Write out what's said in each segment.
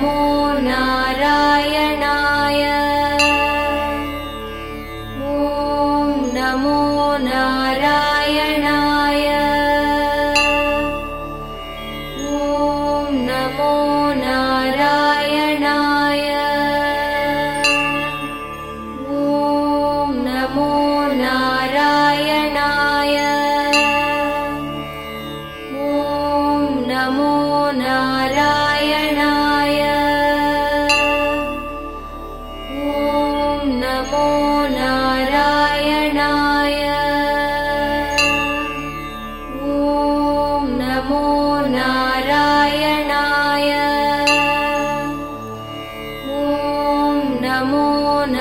नमो नारायणाय। ॐ नमो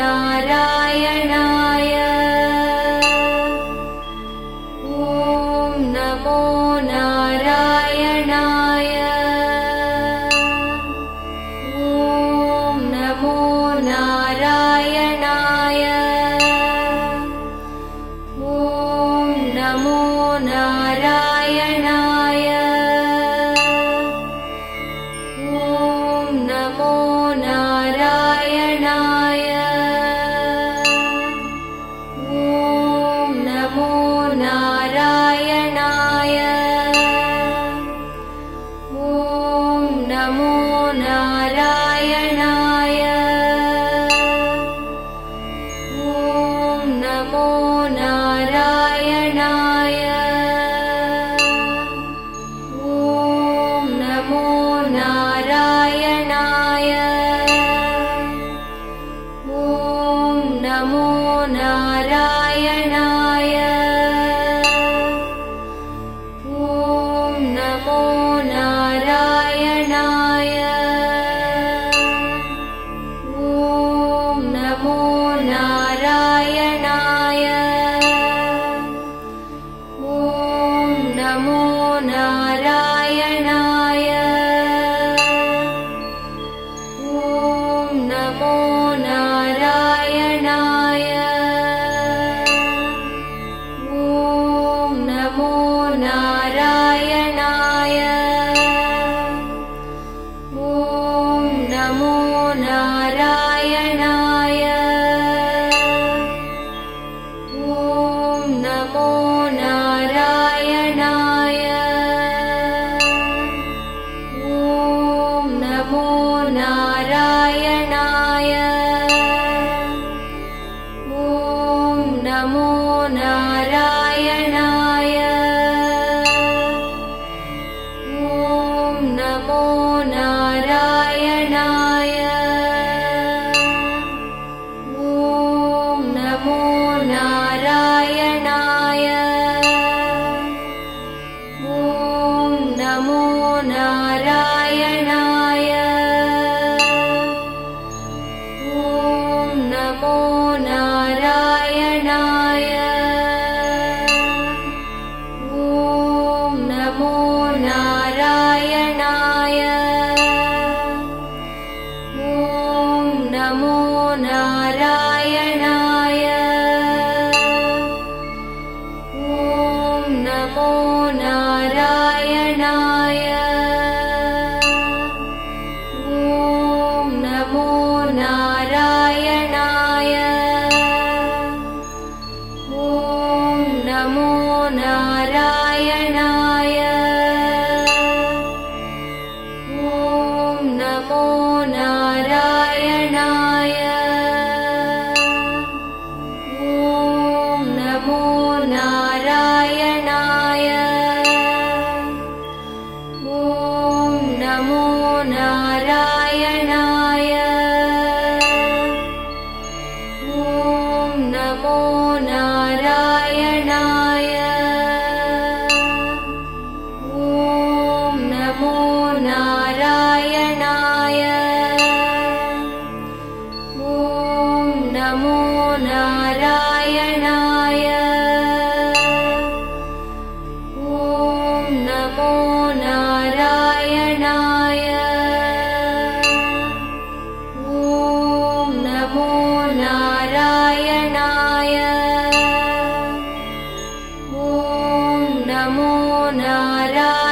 नारायणाय। ॐ नमो नारायणाय। ॐ नमो नारायणाय। ॐ नमो नारायणाय now. नमो नारायणाय। ॐ नमो नारायणाय। ॐ नमो नारायणाय। ॐ नमो नारायणाय नमो नारायणाय। ॐ नमो नारायणाय। ॐ नमो नारायणाय। ॐ नमो नारायणाय नमो नारायणाय। ॐ नमो नारायणाय। ॐ नमो नारायणाय। ॐ नमो नारायणाय